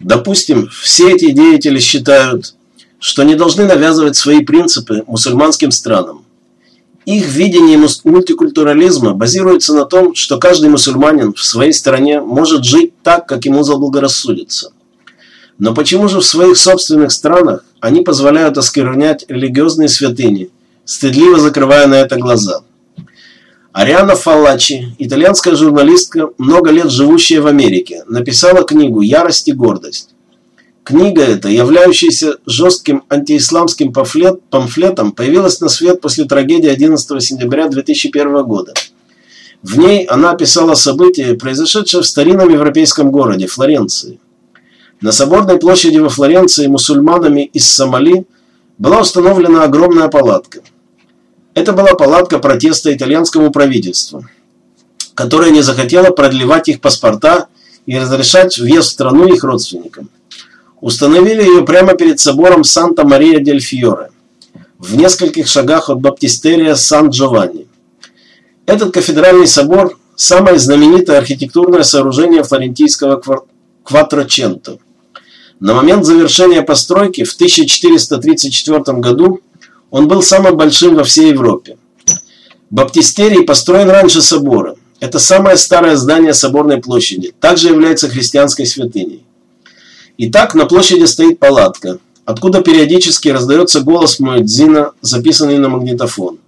Допустим, все эти деятели считают, что не должны навязывать свои принципы мусульманским странам. Их видение мультикультурализма базируется на том, что каждый мусульманин в своей стране может жить так, как ему заблагорассудится. Но почему же в своих собственных странах они позволяют осквернять религиозные святыни, стыдливо закрывая на это глаза? Ариана Фаллачи, итальянская журналистка, много лет живущая в Америке, написала книгу «Ярость и гордость». Книга эта, являющаяся жестким антиисламским памфлет, памфлетом, появилась на свет после трагедии 11 сентября 2001 года. В ней она описала события, произошедшие в старинном европейском городе Флоренции. На соборной площади во Флоренции мусульманами из Сомали была установлена огромная палатка – это была палатка протеста итальянскому правительству, которое не захотело продлевать их паспорта и разрешать въезд в страну их родственникам. Установили ее прямо перед собором Санта-Мария-дель-Фьоре, в нескольких шагах от баптистерия Сан-Джованни. Этот кафедральный собор – самое знаменитое архитектурное сооружение флорентийского Кватроченто. На момент завершения постройки в 1434 году он был самым большим во всей Европе. Баптистерий построен раньше собора. Это самое старое здание соборной площади. Также является христианской святыней. Итак, на площади стоит палатка, откуда периодически раздается голос Муэдзина, записанный на магнитофон.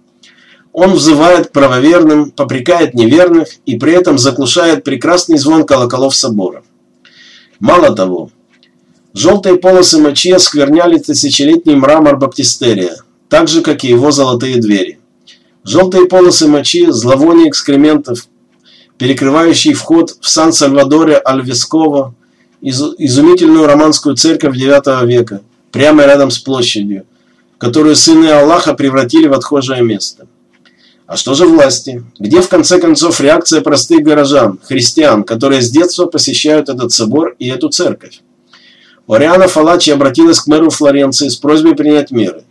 Он взывает правоверным, попрекает неверных и при этом заглушает прекрасный звон колоколов собора. Мало того, желтые полосы мочи оскверняли тысячелетний мрамор баптистерия – так же, как и его золотые двери. Желтые полосы мочи, зловоние экскрементов, перекрывающий вход в Сан-Сальвадоре Альвескова, из, изумительную романскую церковь IX века, прямо рядом с площадью, которую сыны Аллаха превратили в отхожее место. А что же власти? Где в конце концов реакция простых горожан, христиан, которые с детства посещают этот собор и эту церковь? Ориана Фалачи обратилась к мэру Флоренции с просьбой принять меры.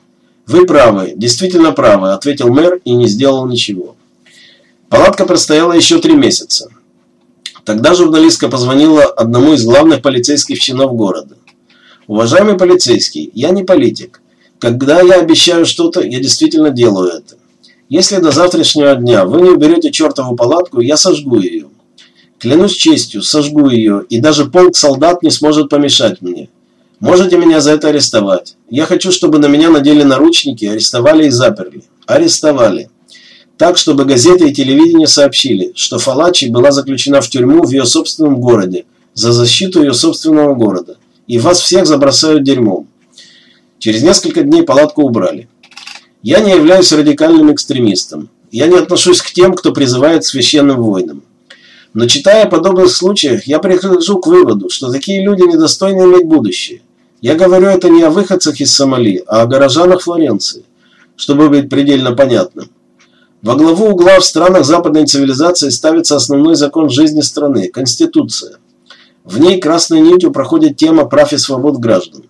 «Вы правы, действительно правы», – ответил мэр и не сделал ничего. Палатка простояла еще три месяца. Тогда журналистка позвонила одному из главных полицейских чинов города. «Уважаемый полицейский, я не политик. Когда я обещаю что-то, я действительно делаю это. Если до завтрашнего дня вы не уберете чертову палатку, я сожгу ее. Клянусь честью, сожгу ее, и даже полк солдат не сможет помешать мне. Можете меня за это арестовать. Я хочу, чтобы на меня надели наручники, арестовали и заперли. Арестовали. Так, чтобы газеты и телевидение сообщили, что Фалачи была заключена в тюрьму в ее собственном городе за защиту ее собственного города. И вас всех забросают дерьмом. Через несколько дней палатку убрали. Я не являюсь радикальным экстремистом. Я не отношусь к тем, кто призывает священным войнам. Но читая о подобных случаях, я прихожу к выводу, что такие люди недостойны иметь будущее. Я говорю это не о выходцах из Сомали, а о горожанах Флоренции, чтобы быть предельно понятным. Во главу угла в странах западной цивилизации ставится основной закон жизни страны – Конституция. В ней красной нитью проходит тема прав и свобод граждан.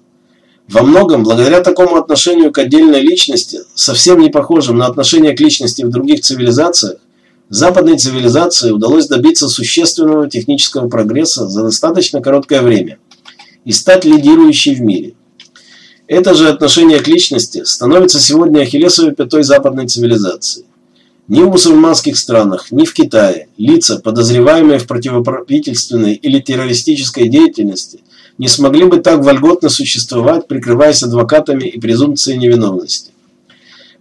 Во многом, благодаря такому отношению к отдельной личности, совсем не похожим на отношение к личности в других цивилизациях, западной цивилизации удалось добиться существенного технического прогресса за достаточно короткое время – и стать лидирующей в мире. Это же отношение к личности становится сегодня ахиллесовой пятой западной цивилизации. Ни в мусульманских странах, ни в Китае лица, подозреваемые в противоправительственной или террористической деятельности, не смогли бы так вольготно существовать, прикрываясь адвокатами и презумпцией невиновности.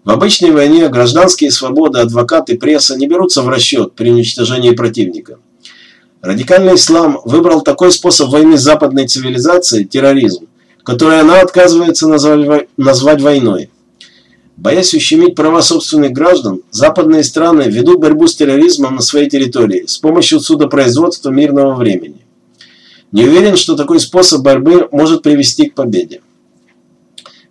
В обычной войне гражданские свободы, адвокаты, пресса не берутся в расчет при уничтожении противника. Радикальный ислам выбрал такой способ войны западной цивилизацией, терроризм, который она отказывается назвать войной. Боясь ущемить права собственных граждан, западные страны ведут борьбу с терроризмом на своей территории с помощью судопроизводства мирного времени. Не уверен, что такой способ борьбы может привести к победе.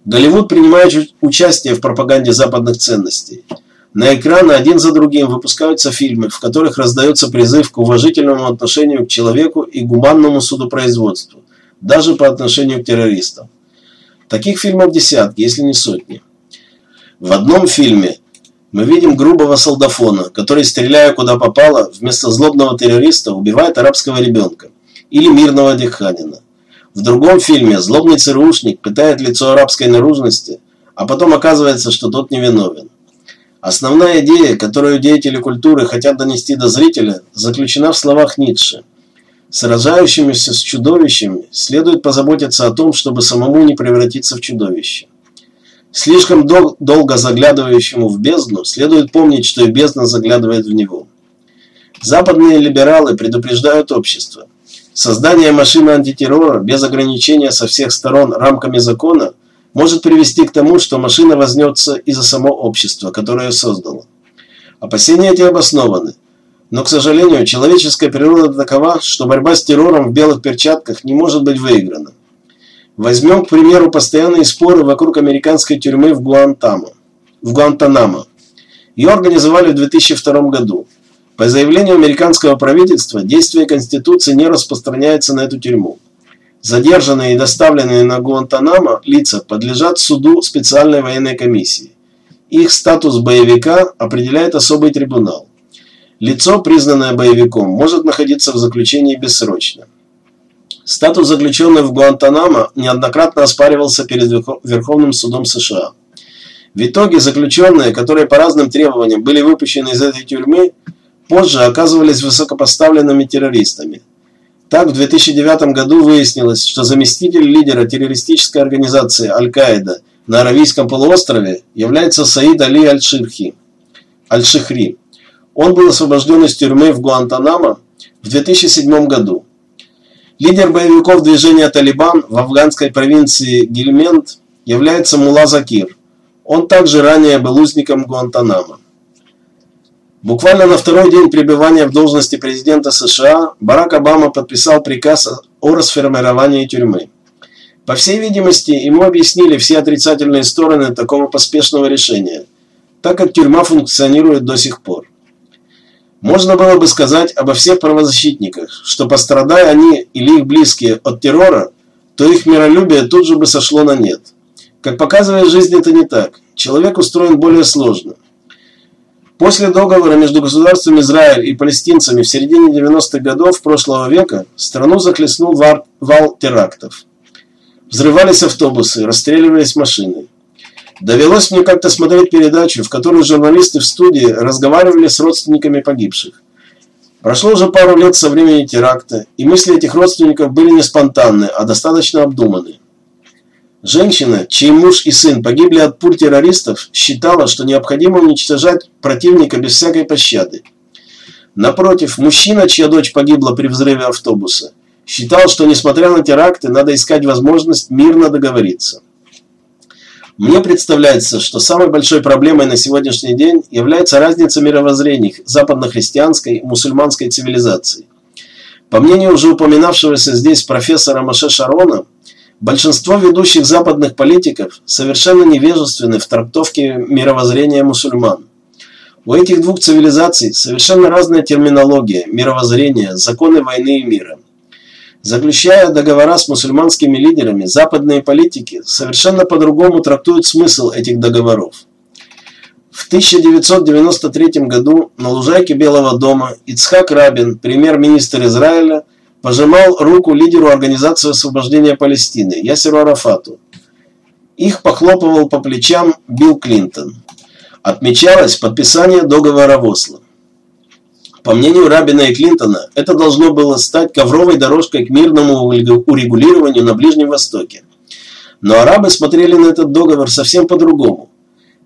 Голливуд принимает участие в пропаганде западных ценностей – на экраны один за другим выпускаются фильмы, в которых раздается призыв к уважительному отношению к человеку и гуманному судопроизводству, даже по отношению к террористам. Таких фильмов десятки, если не сотни. В одном фильме мы видим грубого солдафона, который, стреляя куда попало, вместо злобного террориста убивает арабского ребенка или мирного диханина. В другом фильме злобный ЦРУшник пытает лицо арабской наружности, а потом оказывается, что тот невиновен. Основная идея, которую деятели культуры хотят донести до зрителя, заключена в словах Ницше. Сражающимися с чудовищами следует позаботиться о том, чтобы самому не превратиться в чудовище. Слишком дол долго заглядывающему в бездну следует помнить, что и бездна заглядывает в него. Западные либералы предупреждают общество. Создание машины антитеррора без ограничения со всех сторон рамками закона может привести к тому, что машина вознется и за само общество, которое создало. Опасения эти обоснованы. Но, к сожалению, человеческая природа такова, что борьба с террором в белых перчатках не может быть выиграна. Возьмем, к примеру, постоянные споры вокруг американской тюрьмы в Гуантамо. В Гуантанамо. Ее организовали в 2002 году. По заявлению американского правительства, действие Конституции не распространяется на эту тюрьму. Задержанные и доставленные на Гуантанамо лица подлежат суду специальной военной комиссии. Их статус боевика определяет особый трибунал. Лицо, признанное боевиком, может находиться в заключении бессрочно. Статус заключенных в Гуантанамо неоднократно оспаривался перед Верховным судом США. В итоге заключенные, которые по разным требованиям были выпущены из этой тюрьмы, позже оказывались высокопоставленными террористами. Так, в 2009 году выяснилось, что заместитель лидера террористической организации Аль-Каида на Аравийском полуострове является Саид Али Аль-Ширхи. Аль-Шихри. Он был освобожден из тюрьмы в Гуантанамо в 2007 году. Лидер боевиков движения «Талибан» в афганской провинции Гельмент является Мула Закир. Он также ранее был узником Гуантанамо. Буквально на второй день пребывания в должности президента США Барак Обама подписал приказ о расформировании тюрьмы. По всей видимости, ему объяснили все отрицательные стороны такого поспешного решения, так как тюрьма функционирует до сих пор. Можно было бы сказать обо всех правозащитниках, что пострадая они или их близкие от террора, то их миролюбие тут же бы сошло на нет. Как показывает жизнь, это не так. Человек устроен более сложно. После договора между государством Израиль и палестинцами в середине 90-х годов прошлого века страну захлестнул вал терактов. Взрывались автобусы, расстреливались машины. Довелось мне как-то смотреть передачу, в которой журналисты в студии разговаривали с родственниками погибших. Прошло уже пару лет со времени теракта, и мысли этих родственников были не спонтанны, а достаточно обдуманные. Женщина, чей муж и сын погибли от пуль террористов, считала, что необходимо уничтожать противника без всякой пощады. Напротив, мужчина, чья дочь погибла при взрыве автобуса, считал, что несмотря на теракты, надо искать возможность мирно договориться. Мне представляется, что самой большой проблемой на сегодняшний день является разница мировоззрений западно-христианской и мусульманской цивилизации. По мнению уже упоминавшегося здесь профессора Маше Шарона, большинство ведущих западных политиков совершенно невежественны в трактовке мировоззрения мусульман. У этих двух цивилизаций совершенно разная терминология, мировоззрение, законы войны и мира. Заключая договора с мусульманскими лидерами, западные политики совершенно по-другому трактуют смысл этих договоров. В 1993 году на лужайке Белого дома Ицхак Рабин, премьер-министр Израиля, пожимал руку лидеру Организации освобождения Палестины Ясеру Арафату. Их похлопывал по плечам Билл Клинтон. Отмечалось подписание договора в. По мнению Рабина и Клинтона, это должно было стать ковровой дорожкой к мирному урегулированию на Ближнем Востоке. Но арабы смотрели на этот договор совсем по-другому.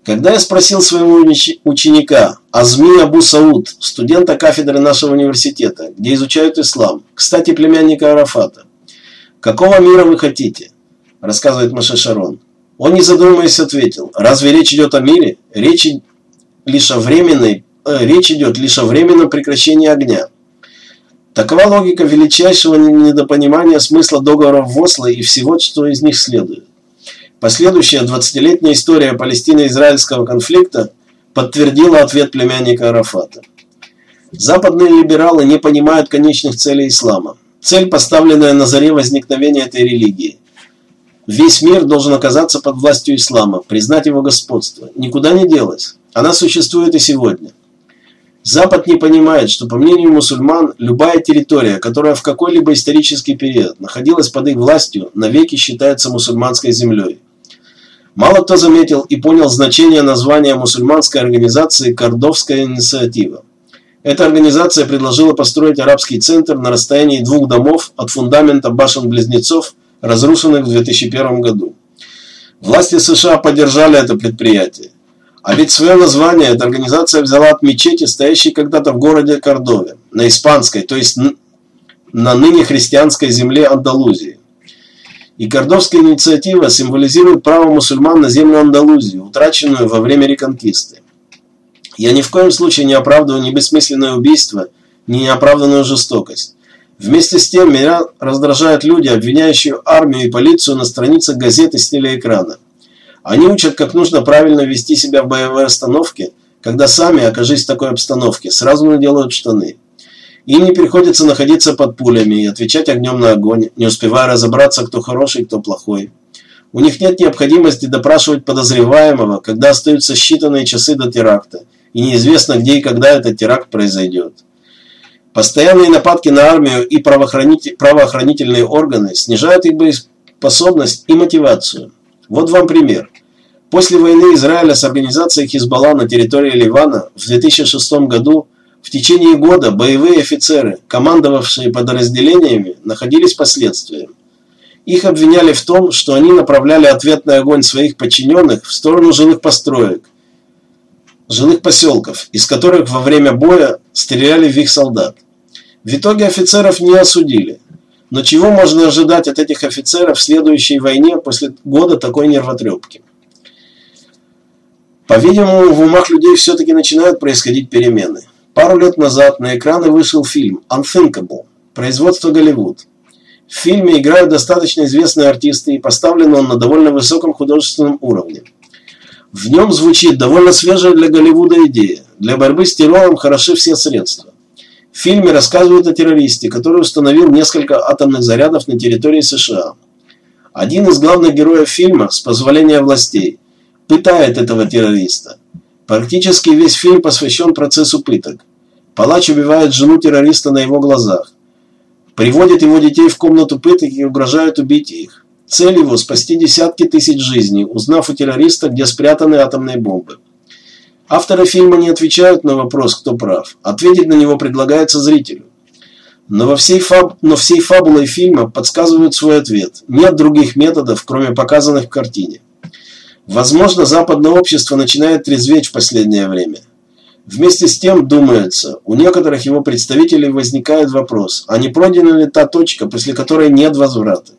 Когда я спросил своего ученика Азми Абу Сауд, студента кафедры нашего университета, где изучают ислам, кстати, племянника Арафата, «Какого мира вы хотите?» – рассказывает Маше Шарон. Он, не задумываясь, ответил, «Разве речь идет о мире? Речь лишь о временной Э, речь идет лишь о временном прекращении огня. Такова логика величайшего недопонимания смысла договоров в Осло и всего, что из них следует. Последующая 20-летняя история палестино-израильского конфликта подтвердила ответ племянника Арафата. Западные либералы не понимают конечных целей ислама. Цель, поставленная на заре возникновения этой религии. Весь мир должен оказаться под властью ислама, признать его господство. Никуда не делось. Она существует и сегодня. Запад не понимает, что, по мнению мусульман, любая территория, которая в какой-либо исторический период находилась под их властью, навеки считается мусульманской землей. Мало кто заметил и понял значение названия мусульманской организации «Кордовская инициатива». Эта организация предложила построить арабский центр на расстоянии двух домов от фундамента башен-близнецов, разрушенных в 2001 году. Власти США поддержали это предприятие. А ведь свое название эта организация взяла от мечети, стоящей когда-то в городе Кордове, на испанской, то есть на ныне христианской земле Андалузии. И Кордовская инициатива символизирует право мусульман на землю Андалузии, утраченную во время реконкисты. Я ни в коем случае не оправдываю ни бессмысленное убийство, ни неоправданную жестокость. Вместе с тем меня раздражают люди, обвиняющие армию и полицию на страницах газеты с телеэкрана. Они учат, как нужно правильно вести себя в боевой остановке, когда сами, окажись в такой обстановке, сразу наделают штаны. Им не приходится находиться под пулями и отвечать огнем на огонь, не успевая разобраться, кто хороший, кто плохой. У них нет необходимости допрашивать подозреваемого, когда остаются считанные часы до теракта, и неизвестно, где и когда этот теракт произойдет. Постоянные нападки на армию и правоохранительные органы снижают их боеспособность и мотивацию. Вот вам пример. После войны Израиля с организацией Хизбалла на территории Ливана в 2006 году в течение года боевые офицеры, командовавшие подразделениями, находились под следствием. Их обвиняли в том, что они направляли ответный огонь своих подчиненных в сторону жилых построек, жилых поселков, из которых во время боя стреляли в их солдат. В итоге офицеров не осудили. Но чего можно ожидать от этих офицеров в следующей войне после года такой нервотрепки? По-видимому, в умах людей все-таки начинают происходить перемены. Пару лет назад на экраны вышел фильм «Unthinkable» производство Голливуд. В фильме играют достаточно известные артисты и поставлен он на довольно высоком художественном уровне. В нем звучит довольно свежая для Голливуда идея. Для борьбы с террором хороши все средства. В фильме рассказывают о террористе, который установил несколько атомных зарядов на территории США. Один из главных героев фильма, с позволения властей, пытает этого террориста. Практически весь фильм посвящен процессу пыток. Палач убивает жену террориста на его глазах. Приводит его детей в комнату пыток и угрожает убить их. Цель его – спасти десятки тысяч жизней, узнав у террориста, где спрятаны атомные бомбы. Авторы фильма не отвечают на вопрос, кто прав. Ответить на него предлагается зрителю. Но, во всей фаб... Но всей фабулой фильма подсказывают свой ответ. Нет других методов, кроме показанных в картине. Возможно, западное общество начинает трезветь в последнее время. Вместе с тем, думается, у некоторых его представителей возникает вопрос, а не пройдена ли та точка, после которой нет возврата.